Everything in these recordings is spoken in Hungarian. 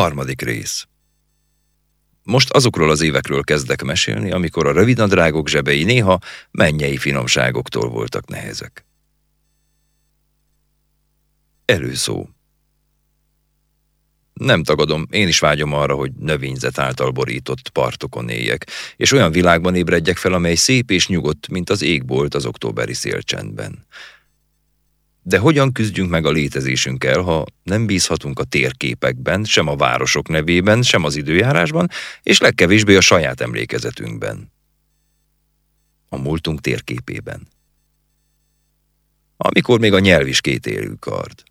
Harmadik rész. Most azokról az évekről kezdek mesélni, amikor a rövidnadrágok zsebei néha mennyei finomságoktól voltak nehezek. Előszó. Nem tagadom, én is vágyom arra, hogy növényzet által borított partokon éljek, és olyan világban ébredjek fel, amely szép és nyugodt, mint az égbolt az októberi szélcsendben. De hogyan küzdjünk meg a létezésünkkel, ha nem bízhatunk a térképekben, sem a városok nevében, sem az időjárásban, és legkevésbé a saját emlékezetünkben? A múltunk térképében. Amikor még a nyelv is élő kard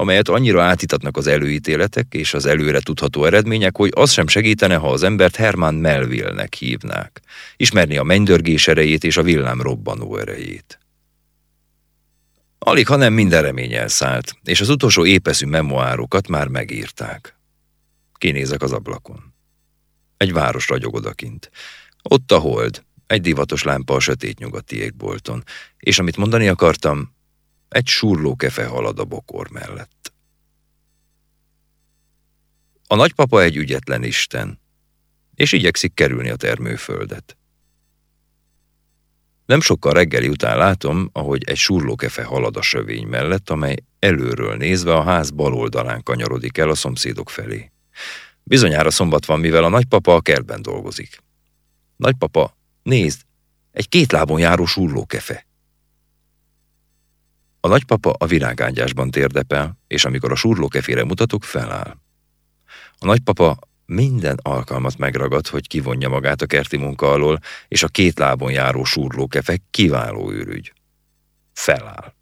amelyet annyira átítatnak az előítéletek és az előre tudható eredmények, hogy az sem segítene, ha az embert Hermann Melville-nek hívnák. Ismerni a mennydörgés erejét és a villám robbanó erejét. Alig, ha nem minden remény elszállt, és az utolsó épeszű memoárokat már megírták. Kinézek az ablakon. Egy város ragyog odakint. Ott a hold, egy divatos lámpa a sötét nyugati égbolton, és amit mondani akartam, egy surló kefe halad a bokor mellett. A nagypapa egy ügyetlen isten, és igyekszik kerülni a termőföldet. Nem sokkal reggeli után látom, ahogy egy surlókefe halad a sövény mellett, amely előről nézve a ház bal oldalán kanyarodik el a szomszédok felé. Bizonyára szombat van, mivel a nagypapa a kertben dolgozik. Nagypapa, nézd, egy két lábon járó surlókefe. A nagypapa a virágágyásban térdepel, és amikor a surlókefére mutatok, feláll. A nagypapa minden alkalmat megragad, hogy kivonja magát a kerti munka alól, és a két lábon járó surlókefe kiváló űrügy. Feláll.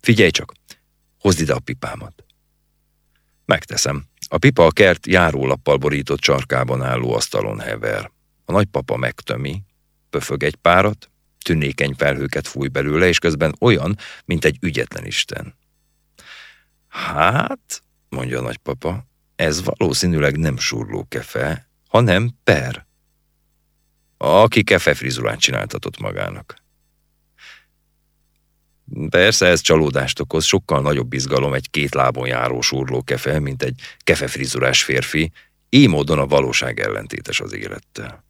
Figyelj csak, hozd ide a pipámat. Megteszem. A pipa a kert járólappal borított csarkában álló asztalon hever. A nagypapa megtömi, pöfög egy párat, tünékeny felhőket fúj belőle, és közben olyan, mint egy ügyetlen isten. Hát, mondja a nagypapa, ez valószínűleg nem surló kefe, hanem per. Aki kefe frizurát csináltatott magának. Persze ez csalódást okoz, sokkal nagyobb izgalom egy két lábon járó surló kefe, mint egy kefefrizurás férfi, így módon a valóság ellentétes az élettel.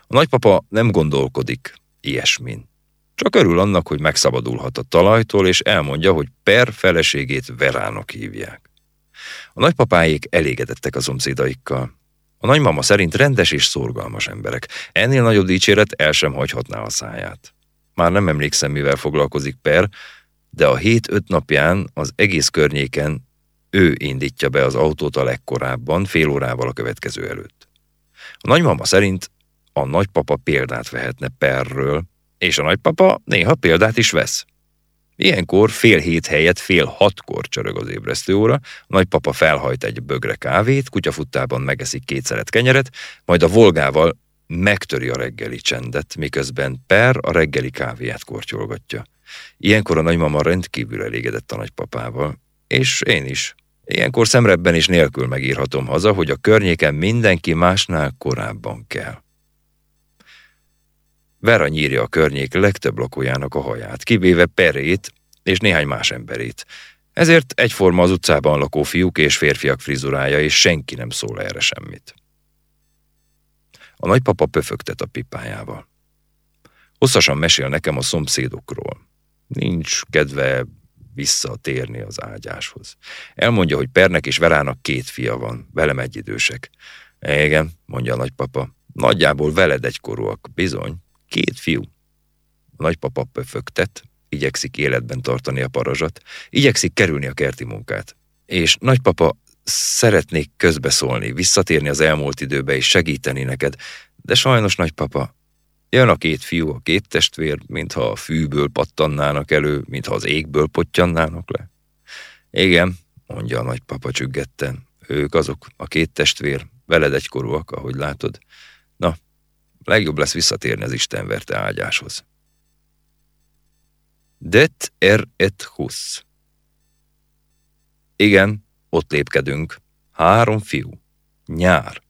A nagypapa nem gondolkodik, ilyesmin. Csak örül annak, hogy megszabadulhat a talajtól, és elmondja, hogy Per feleségét Verának hívják. A nagypapáik elégedettek a szomszédaikkal. A nagymama szerint rendes és szorgalmas emberek. Ennél nagyobb dicséret el sem hagyhatná a száját. Már nem emlékszem, mivel foglalkozik Per, de a hét öt napján az egész környéken ő indítja be az autót a legkorábban, fél órával a következő előtt. A nagymama szerint a nagypapa példát vehetne Perről, és a nagypapa néha példát is vesz. Ilyenkor fél hét helyett fél hatkor csörög az ébresztőóra, a nagypapa felhajt egy bögre kávét, kutyafuttában megeszik két szeret kenyeret, majd a volgával megtöri a reggeli csendet, miközben Per a reggeli kávéját kortyolgatja. Ilyenkor a nagymama rendkívül elégedett a nagypapával, és én is. Ilyenkor szemrebben is nélkül megírhatom haza, hogy a környéken mindenki másnál korábban kell. Vera nyírja a környék legtöbb lakójának a haját, kivéve Perét és néhány más emberét. Ezért egyforma az utcában lakó fiúk és férfiak frizurája, és senki nem szól erre semmit. A nagypapa pöfögtet a pipájával. Hosszasan mesél nekem a szomszédokról. Nincs kedve visszatérni az ágyáshoz. Elmondja, hogy Pernek és Verának két fia van, velem egyidősek. Igen, mondja a nagypapa, nagyjából veled egykorúak, bizony. Két fiú. Nagypapa pöfögtet, igyekszik életben tartani a parazsat, igyekszik kerülni a kerti munkát. És nagypapa, szeretnék közbeszólni, visszatérni az elmúlt időbe és segíteni neked, de sajnos nagypapa, jön a két fiú, a két testvér, mintha a fűből pattannának elő, mintha az égből pottyannának le. Igen, mondja a nagypapa csüggetten, ők azok, a két testvér, veled egykorúak, ahogy látod. Na, Legjobb lesz visszatérni az Isten verte ágyáshoz. Det er et hus. Igen, ott lépkedünk. Három fiú. Nyár.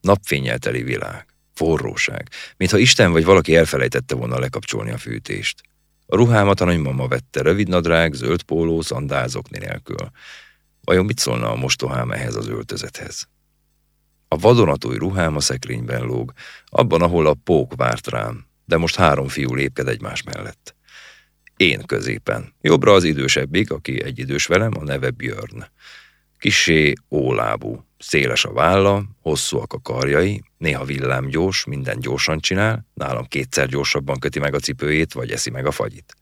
Napfényel teli világ. Forróság. Mintha Isten vagy valaki elfelejtette volna lekapcsolni a fűtést. A ruhámat a nagymama vette, rövid nadrág, zöld póló, szandázok nélkül. Vajon mit szólna a mostohám ehhez az öltözethez? A vadonatúj ruhám a szekrényben lóg, abban, ahol a pók várt rám, de most három fiú lépked egymás mellett. Én középen. Jobbra az idősebbik, aki egy idős velem, a neve Björn. Kisé ólábú, széles a válla, hosszúak a karjai, néha villámgyors, minden gyorsan csinál, nálam kétszer gyorsabban köti meg a cipőjét, vagy eszi meg a fagyit.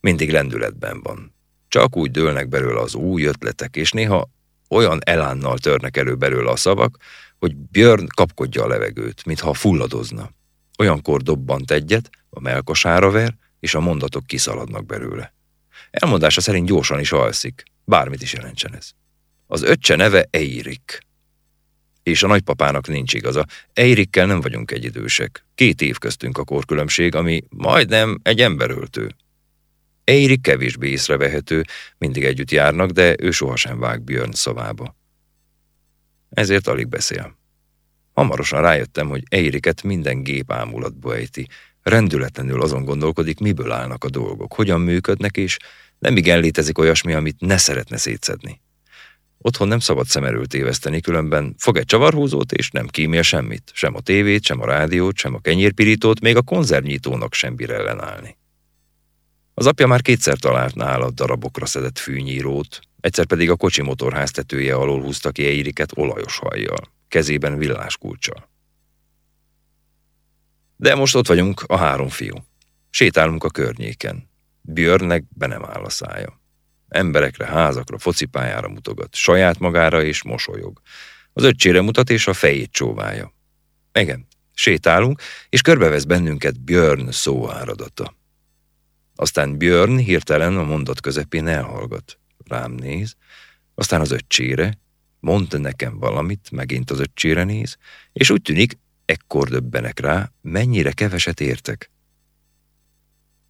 Mindig lendületben van. Csak úgy dőlnek belőle az új ötletek, és néha olyan elánnal törnek elő belőle a szavak, hogy Björn kapkodja a levegőt, mintha fulladozna. Olyankor dobbant egyet, a melkosára ver, és a mondatok kiszaladnak belőle. Elmondása szerint gyorsan is alszik, bármit is jelentsen ez. Az öccse neve Eirik. És a nagypapának nincs igaza. Eirikkel nem vagyunk egyidősek. Két év köztünk a korkülönbség, ami majdnem egy emberöltő. Eirik kevésbé észrevehető, mindig együtt járnak, de ő sohasem vág Björn szavába. Ezért alig beszél. Hamarosan rájöttem, hogy Eiriket minden gép ámulatba ejti, rendületlenül azon gondolkodik, miből állnak a dolgok, hogyan működnek, és nem igen létezik olyasmi, amit ne szeretne szétszedni. Otthon nem szabad szem erőt éveszteni, különben fog egy csavarhúzót, és nem kímél semmit, sem a tévét, sem a rádiót, sem a kenyérpirítót, még a konzervnyitónak sem bír ellenállni. Az apja már kétszer talált nála darabokra szedett fűnyírót, egyszer pedig a kocsi motorház tetője alól húzta ki Eiriket olajos hajjal, kezében villáskulcsal. De most ott vagyunk, a három fiú. Sétálunk a környéken. Björnnek be nem áll a szája. Emberekre, házakra, focipályára mutogat, saját magára és mosolyog. Az öccsére mutat és a fejét csóválja. Igen, sétálunk, és körbevesz bennünket Björn szóáradata. Aztán Björn hirtelen a mondat közepén elhallgat. Rám néz, aztán az öccsére, mond nekem valamit, megint az öccsére néz, és úgy tűnik, ekkor döbbenek rá, mennyire keveset értek.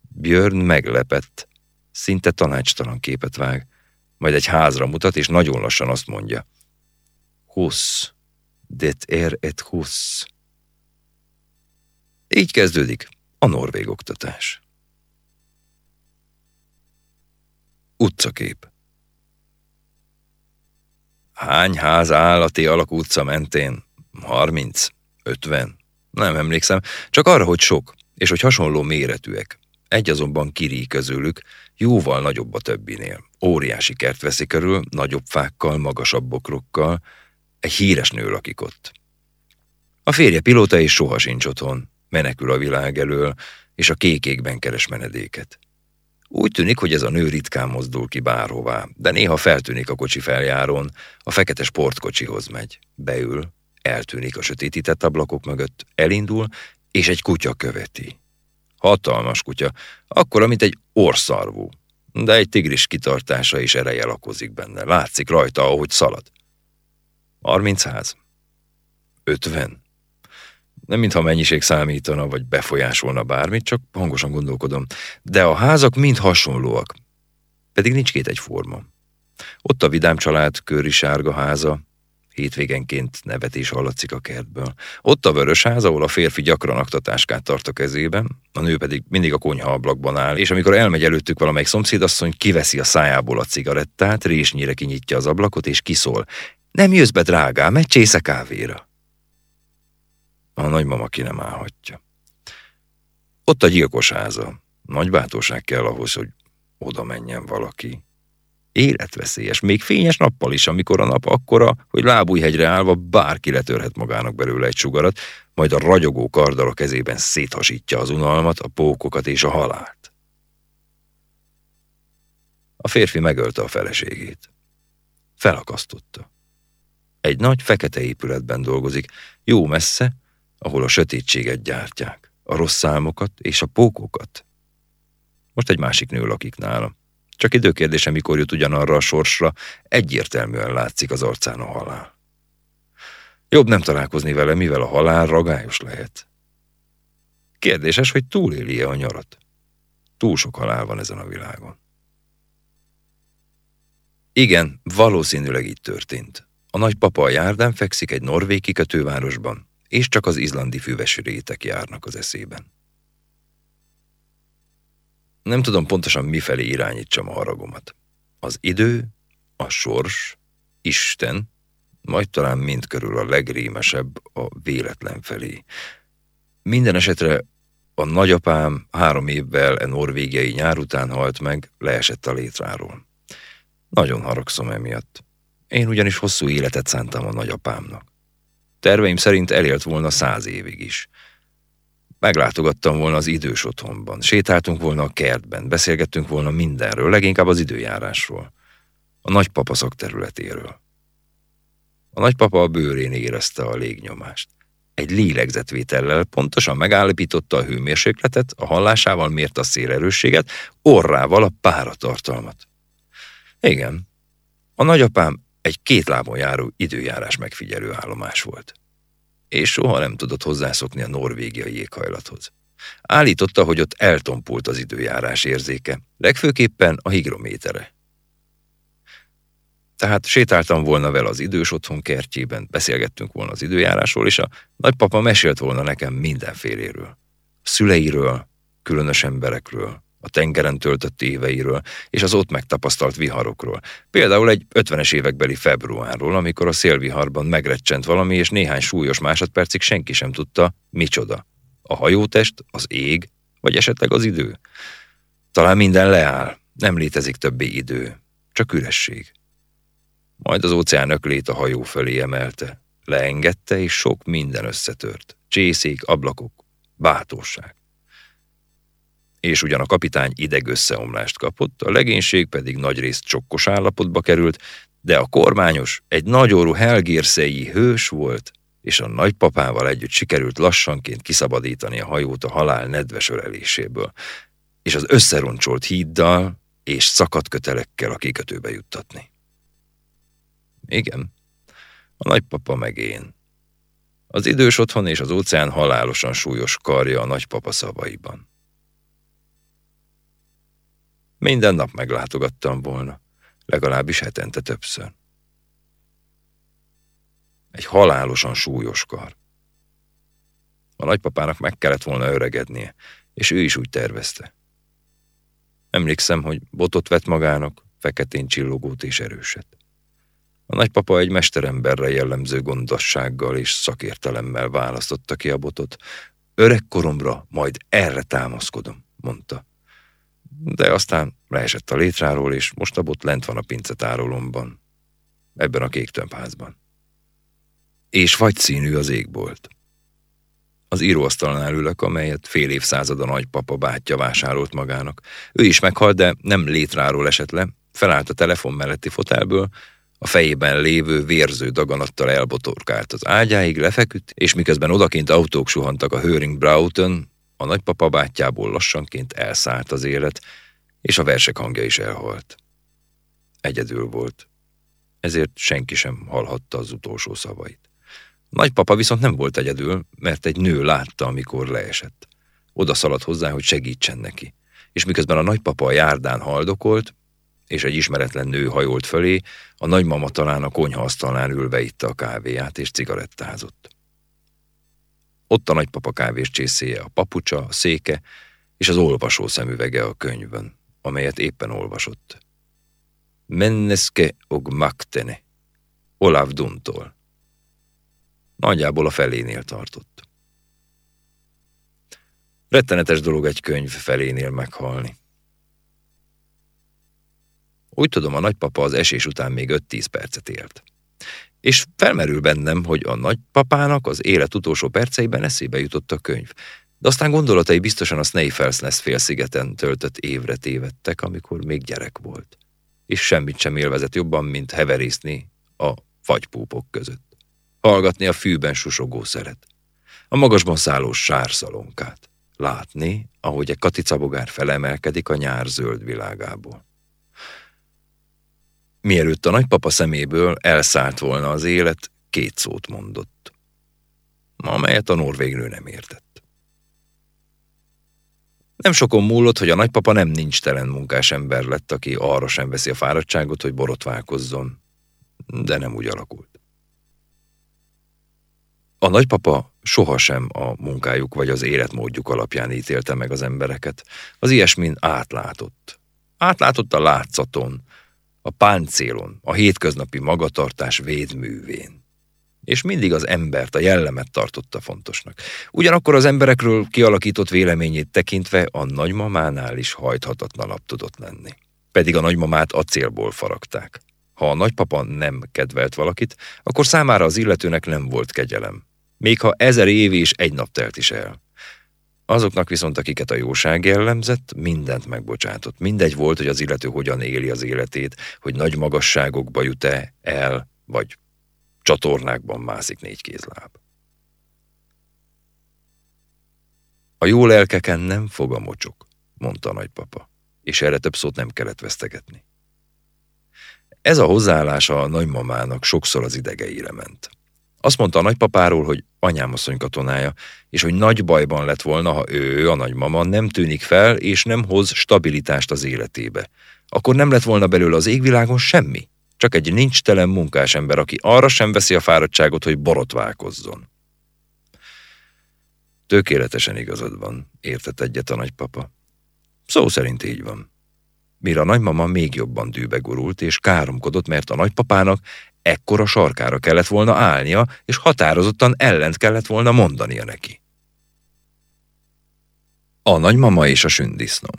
Björn meglepett, szinte tanácstalan képet vág, majd egy házra mutat, és nagyon lassan azt mondja. Husz, det er et husz. Így kezdődik a norvég oktatás. Utcakép Hány ház áll a alakú utca mentén? Harminc? Ötven? Nem emlékszem, csak arra, hogy sok, és hogy hasonló méretűek. Egy azonban kirí közülük, jóval nagyobb a többinél. Óriási kert veszi körül, nagyobb fákkal, magasabb bokrokkal. Egy híres nő lakik ott. A férje pilóta és soha sincs otthon. Menekül a világ elől, és a kékékben keres menedéket. Úgy tűnik, hogy ez a nő ritkán mozdul ki bárhová, de néha feltűnik a kocsi feljárón, a fekete sportkocsihoz megy, beül, eltűnik a sötétített ablakok mögött, elindul, és egy kutya követi. Hatalmas kutya, akkora, mint egy orszarvú, de egy tigris kitartása és ereje lakozik benne. Látszik rajta, ahogy szalad. 30 ház? 50? Nem mintha mennyiség számítana, vagy befolyásolna bármit, csak hangosan gondolkodom. De a házak mind hasonlóak. Pedig nincs két egyforma. Ott a vidám család köri sárga háza, hétvégenként nevetés hallatszik a kertből. Ott a vörös ház, ahol a férfi gyakran aktatáskát tart a kezében, a nő pedig mindig a konyha ablakban áll, és amikor elmegy előttük valamelyik szomszédasszony, kiveszi a szájából a cigarettát, résnyire kinyitja az ablakot, és kiszól. Nem jössz be, drágám, egy csésze kávéra. A nagymama ki nem állhatja. Ott a gyilkos háza. Nagy bátorság kell ahhoz, hogy oda menjen valaki. Életveszélyes, még fényes nappal is, amikor a nap akkora, hogy lábújhegyre állva bárki letörhet magának belőle egy sugarat, majd a ragyogó kardal a kezében széthasítja az unalmat, a pókokat és a halált. A férfi megölte a feleségét. Felakasztotta. Egy nagy fekete épületben dolgozik, jó messze, ahol a sötétséget gyártják, a rossz számokat és a pókokat. Most egy másik nő lakik nála. Csak időkérdése, mikor jut ugyanarra a sorsra, egyértelműen látszik az arcán a halál. Jobb nem találkozni vele, mivel a halál ragályos lehet. Kérdéses, hogy túléli-e a nyarat. Túl sok halál van ezen a világon. Igen, valószínűleg így történt. A nagypapa a járdán fekszik egy norvég kikötővárosban, és csak az izlandi füves járnak az eszében. Nem tudom pontosan mifelé irányítsam a haragomat. Az idő, a sors, Isten, majd talán mindkörül a legrémesebb a véletlen felé. Minden esetre a nagyapám három évvel a e norvégiai nyár után halt meg, leesett a létráról. Nagyon haragszom emiatt. Én ugyanis hosszú életet szántam a nagyapámnak. Terveim szerint elélt volna száz évig is. Meglátogattam volna az idős otthonban, sétáltunk volna a kertben, beszélgettünk volna mindenről, leginkább az időjárásról, a nagypapa szakterületéről. A nagypapa a bőrén érezte a légnyomást. Egy lélegzetvétellel pontosan megállapította a hőmérsékletet, a hallásával mérte a szélerősséget, orrával a páratartalmat. Igen, a nagyapám egy két lábon járó időjárás megfigyelő állomás volt. És soha nem tudott hozzászokni a norvégiai éghajlathoz. Állította, hogy ott eltompult az időjárás érzéke, legfőképpen a higrométere. Tehát sétáltam volna vele az idős otthon kertjében, beszélgettünk volna az időjárásról, és a nagypapa mesélt volna nekem mindenféléről. Szüleiről, különös emberekről, a tengeren töltött éveiről és az ott megtapasztalt viharokról. Például egy 50-es évekbeli februárról, amikor a szélviharban megrecsent valami, és néhány súlyos másodpercig senki sem tudta, micsoda. A hajótest, az ég, vagy esetleg az idő. Talán minden leáll, nem létezik többé idő, csak üresség. Majd az óceán öklét a hajó fölé emelte, leengedte, és sok minden összetört. Csészék, ablakok, bátorság és ugyan a kapitány idegösszeomlást kapott, a legénység pedig nagyrészt csokkos állapotba került, de a kormányos egy nagyorú helgérszei hős volt, és a nagypapával együtt sikerült lassanként kiszabadítani a hajót a halál nedves öleléséből, és az összeroncsolt híddal és szakadt kötelekkel a kikötőbe juttatni. Igen, a nagypapa meg én. Az idős otthon és az óceán halálosan súlyos karja a nagypapa szavaiban. Minden nap meglátogattam volna, legalábbis hetente többször. Egy halálosan súlyos kar. A nagypapának meg kellett volna öregednie, és ő is úgy tervezte. Emlékszem, hogy botot vett magának, feketén csillogót és erőset. A nagypapa egy mesteremberre jellemző gondossággal és szakértelemmel választotta ki a botot. Öregkoromra majd erre támaszkodom, mondta de aztán leesett a létráról, és most a bot lent van a pincetárolomban, ebben a kék tömbházban. És vagy színű az égbolt. Az íróasztalnál ülök, amelyet fél évszázad a nagypapa bátyja vásárolt magának. Ő is meghalt, de nem létráról esett le, felállt a telefon melletti fotelből, a fejében lévő vérző daganattal elbotorkált az ágyáig, lefeküdt, és miközben odakint autók suhantak a Höring Broughton, a nagypapa bátyjából lassanként elszállt az élet, és a versek hangja is elhalt. Egyedül volt, ezért senki sem hallhatta az utolsó szavait. Nagypapa viszont nem volt egyedül, mert egy nő látta, amikor leesett. Oda szaladt hozzá, hogy segítsen neki. És miközben a nagypapa a járdán haldokolt, és egy ismeretlen nő hajolt fölé, a nagymama talán a konyhaasztalnál ülve itta a kávéját és cigarettázott. Ott a nagypapa kávés csészéje, a papucsa, a széke és az olvasó szemüvege a könyvön, amelyet éppen olvasott. Menneske og maktene, Olav Duntól. Nagyjából a felénél tartott. Rettenetes dolog egy könyv felénél meghalni. Úgy tudom, a nagypapa az esés után még 5-10 percet élt. És felmerül bennem, hogy a nagypapának az élet utolsó perceiben eszébe jutott a könyv. De aztán gondolatai biztosan a Snaefellsness félszigeten töltött évre tévedtek, amikor még gyerek volt. És semmit sem élvezett jobban, mint heverészni a fagypúpok között. Hallgatni a fűben susogó szeret. A magasban szálló sárszalonkát. Látni, ahogy egy katicabogár felemelkedik a nyár zöld világából. Mielőtt a nagypapa szeméből elszállt volna az élet, két szót mondott, amelyet a norvégnő nem értett. Nem sokon múlott, hogy a nagypapa nem nincs telen munkás ember lett, aki arra sem veszi a fáradtságot, hogy borotválkozzon, de nem úgy alakult. A nagypapa sohasem a munkájuk vagy az életmódjuk alapján ítélte meg az embereket. Az ilyesmin átlátott. Átlátott a látszaton, a páncélon, a hétköznapi magatartás védművén. És mindig az embert, a jellemet tartotta fontosnak. Ugyanakkor az emberekről kialakított véleményét tekintve a nagymamánál is hajthatatlanabb tudott lenni. Pedig a nagymamát acélból faragták. Ha a nagypapa nem kedvelt valakit, akkor számára az illetőnek nem volt kegyelem. Még ha ezer év és egy nap telt is el. Azoknak viszont, akiket a jóság jellemzett, mindent megbocsátott. Mindegy volt, hogy az illető hogyan éli az életét, hogy nagy magasságokba jut-e el, vagy csatornákban mászik négy kézláb. A jó lelkeken nem fog a mocsok, mondta a nagypapa, és erre több szót nem kellett vesztegetni. Ez a hozzáállása a nagymamának sokszor az idegeire ment. Azt mondta a nagypapáról, hogy anyám asszony katonája, és hogy nagy bajban lett volna, ha ő, a nagymama nem tűnik fel, és nem hoz stabilitást az életébe. Akkor nem lett volna belőle az égvilágon semmi. Csak egy nincs telen munkás ember, aki arra sem veszi a fáradtságot, hogy borotválkozzon. Tökéletesen igazad van, értett egyet a nagypapa. Szó szerint így van. Mire a nagymama még jobban dűbe gurult, és káromkodott, mert a nagypapának ekkora sarkára kellett volna állnia, és határozottan ellent kellett volna mondania neki. A nagymama és a sündisznó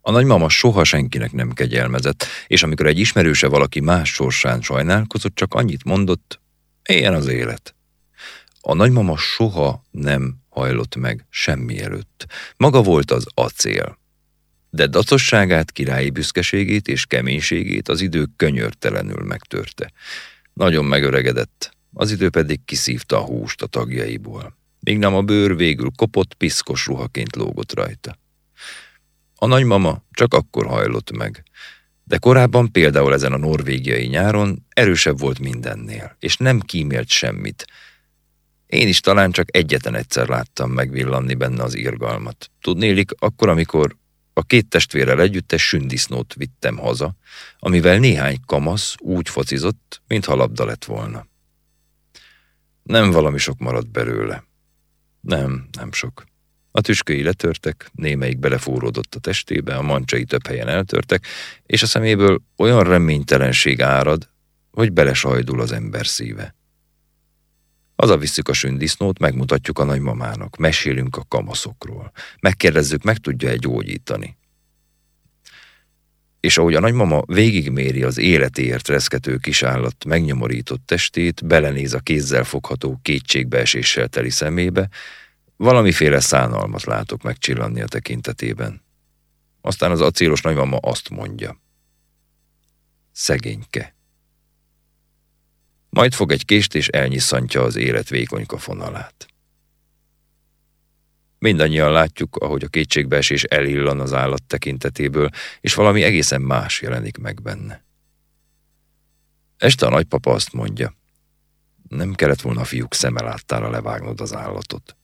A nagymama soha senkinek nem kegyelmezett, és amikor egy ismerőse valaki más sorsán sajnálkozott, csak annyit mondott, éljen az élet. A nagymama soha nem hajlott meg semmi előtt. Maga volt az acél de dacosságát, királyi büszkeségét és keménységét az idő könyörtelenül megtörte. Nagyon megöregedett, az idő pedig kiszívta a húst a tagjaiból. Míg nem a bőr végül kopott, piszkos ruhaként lógott rajta. A nagymama csak akkor hajlott meg, de korábban például ezen a norvégiai nyáron erősebb volt mindennél, és nem kímélt semmit. Én is talán csak egyetlen egyszer láttam megvillanni benne az irgalmat. Tudnélik, akkor, amikor a két testvérrel együtt egy sündisznót vittem haza, amivel néhány kamasz úgy focizott, mintha labda lett volna. Nem valami sok maradt belőle. Nem, nem sok. A tüsköi letörtek, némelyik belefúródott a testébe, a mancsai több helyen eltörtek, és a szeméből olyan reménytelenség árad, hogy belesajdul az ember szíve. Hazavisszük a sündisznót, megmutatjuk a nagymamának, mesélünk a kamaszokról. Megkérdezzük, meg tudja-e gyógyítani. És ahogy a nagymama végigméri az életéért reszkető kisállat megnyomorított testét, belenéz a kézzel fogható kétségbeeséssel teli szemébe, valamiféle szánalmat látok megcsillanni a tekintetében. Aztán az acélos nagymama azt mondja. Szegényke. Majd fog egy kést és elnyisszantja az élet vékonyka fonalát. Mindannyian látjuk, ahogy a kétségbeesés elillan az állat tekintetéből, és valami egészen más jelenik meg benne. Este a nagypapa azt mondja, nem kellett volna a fiúk szeme láttára levágnod az állatot.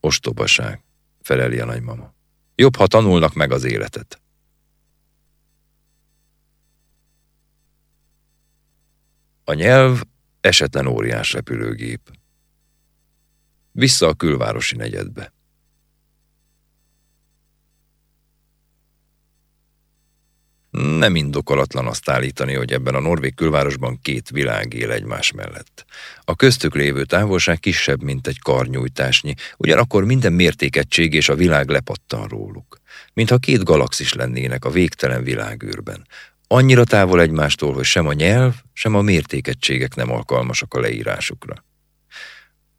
Ostobaság, feleli a nagymama. Jobb, ha tanulnak meg az életet. A nyelv esetlen óriás repülőgép. Vissza a külvárosi negyedbe. Nem indokolatlan azt állítani, hogy ebben a norvég külvárosban két világ él egymás mellett. A köztük lévő távolság kisebb, mint egy karnyújtásnyi, ugyanakkor minden mértékegység és a világ lepattan róluk. Mintha két galaxis lennének a végtelen világűrben. Annyira távol egymástól, hogy sem a nyelv, sem a mértékegységek nem alkalmasak a leírásukra.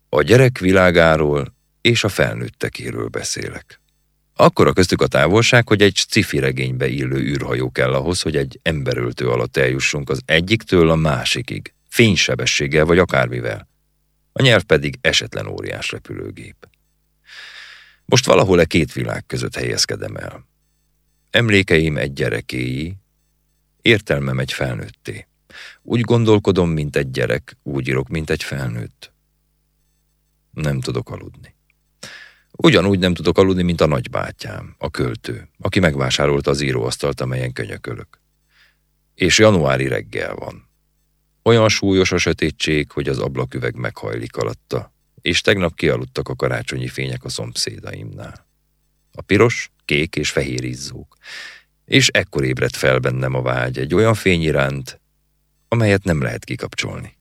A gyerek világáról és a felnőttekéről beszélek. Akkor a köztük a távolság, hogy egy sci regénybe illő űrhajó kell ahhoz, hogy egy emberöltő alatt eljussunk az egyiktől a másikig, fénysebességgel vagy akármivel. A nyelv pedig esetlen óriás repülőgép. Most valahol e két világ között helyezkedem el. Emlékeim egy gyerekéi, Értelmem egy felnőtté. Úgy gondolkodom, mint egy gyerek, úgy írok, mint egy felnőtt. Nem tudok aludni. Ugyanúgy nem tudok aludni, mint a nagybátyám, a költő, aki megvásárolta az íróasztalt, amelyen könyökölök. És januári reggel van. Olyan súlyos a sötétség, hogy az ablaküveg meghajlik alatta, és tegnap kialudtak a karácsonyi fények a szomszédaimnál. A piros, kék és fehér izzók, És ekkor ébredt fel bennem a vágy egy olyan fény iránt, amelyet nem lehet kikapcsolni.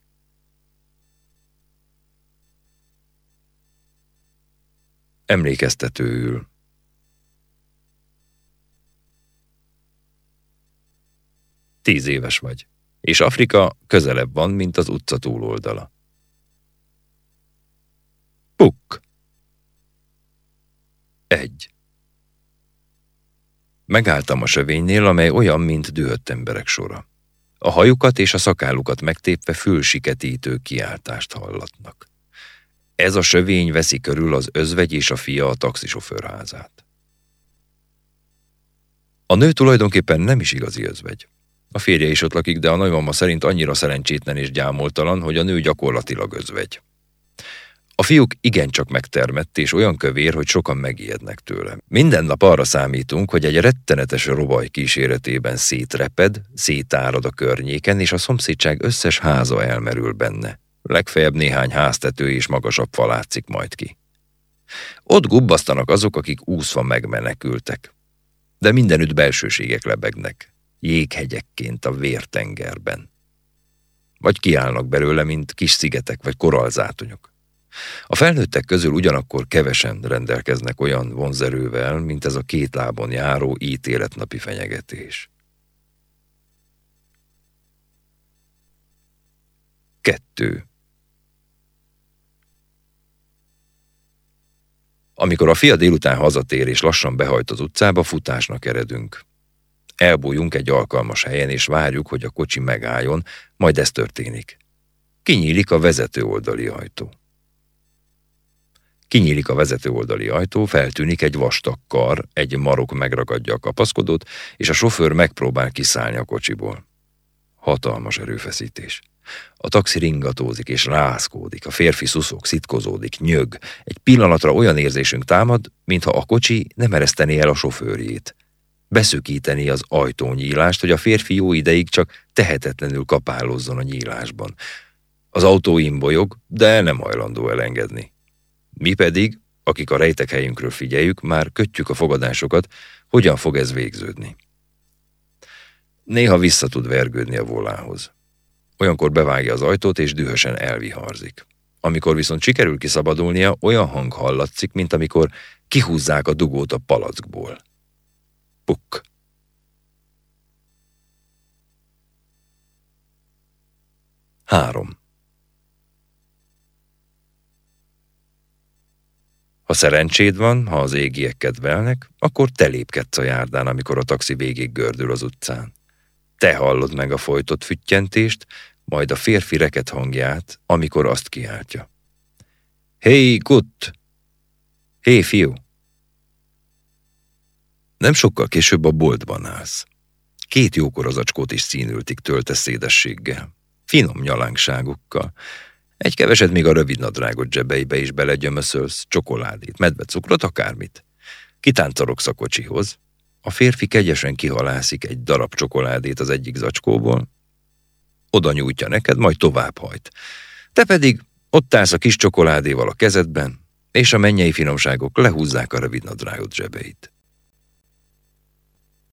Emlékeztetőül Tíz éves vagy, és Afrika közelebb van, mint az utca túloldala. Puk! Egy. Megálltam a sövénynél, amely olyan, mint dühött emberek sora. A hajukat és a szakállukat megtépve fülsiketítő kiáltást hallatnak. Ez a sövény veszi körül az özvegy és a fia a taxisofőrházát. A nő tulajdonképpen nem is igazi özvegy. A férje is ott lakik, de a nagymama szerint annyira szerencsétlen és gyámoltalan, hogy a nő gyakorlatilag özvegy. A fiúk igencsak megtermett, és olyan kövér, hogy sokan megijednek tőle. Minden nap arra számítunk, hogy egy rettenetes robaj kíséretében szétreped, szétárad a környéken, és a szomszédság összes háza elmerül benne. Legfeljebb néhány háztető és magasabb fal látszik majd ki. Ott gubbasztanak azok, akik úszva megmenekültek. De mindenütt belsőségek lebegnek, jéghegyekként a vértengerben. Vagy kiállnak belőle, mint kis szigetek vagy koralzátonyok. A felnőttek közül ugyanakkor kevesen rendelkeznek olyan vonzerővel, mint ez a két lábon járó ítéletnapi fenyegetés. Kettő. Amikor a fia délután hazatér és lassan behajt az utcába, futásnak eredünk. Elbújunk egy alkalmas helyen, és várjuk, hogy a kocsi megálljon, majd ez történik. Kinyílik a vezető oldali ajtó. Kinyílik a vezető oldali ajtó, feltűnik egy vastag kar, egy marok megragadja a kapaszkodót, és a sofőr megpróbál kiszállni a kocsiból. Hatalmas erőfeszítés. A taxi ringatózik és rázkódik, a férfi szuszok, szitkozódik, nyög. Egy pillanatra olyan érzésünk támad, mintha a kocsi nem eresztené el a sofőrjét. Beszükíteni az ajtónyílást, hogy a férfi jó ideig csak tehetetlenül kapálozzon a nyílásban. Az autó imbolyog, de nem hajlandó elengedni. Mi pedig, akik a rejtek helyünkről figyeljük, már kötjük a fogadásokat, hogyan fog ez végződni. Néha vissza tud vergődni a volához. Olyankor bevágja az ajtót, és dühösen elviharzik. Amikor viszont sikerül kiszabadulnia, olyan hang hallatszik, mint amikor kihúzzák a dugót a palackból. Puk. Három. Ha szerencséd van, ha az égiek kedvelnek, akkor te lépkedsz a járdán, amikor a taxi végig gördül az utcán. Te hallod meg a folytott füttyentést, majd a férfi reket hangját, amikor azt kiáltja. Hé, Kut! Hé, fiú! Nem sokkal később a boltban állsz. Két jókor az acskót is színültig töltesz szédességgel, finom nyalánkságokkal, egy keveset még a rövid nadrágot zsebeibe is belegyömöszölsz, csokoládét, medvecukrot, akármit. Kitáncorogsz a kocsihoz. A férfi kegyesen kihalászik egy darab csokoládét az egyik zacskóból, oda nyújtja neked, majd tovább hajt. Te pedig ott állsz a kis csokoládéval a kezedben, és a mennyei finomságok lehúzzák a rövid nadrágot zsebeit.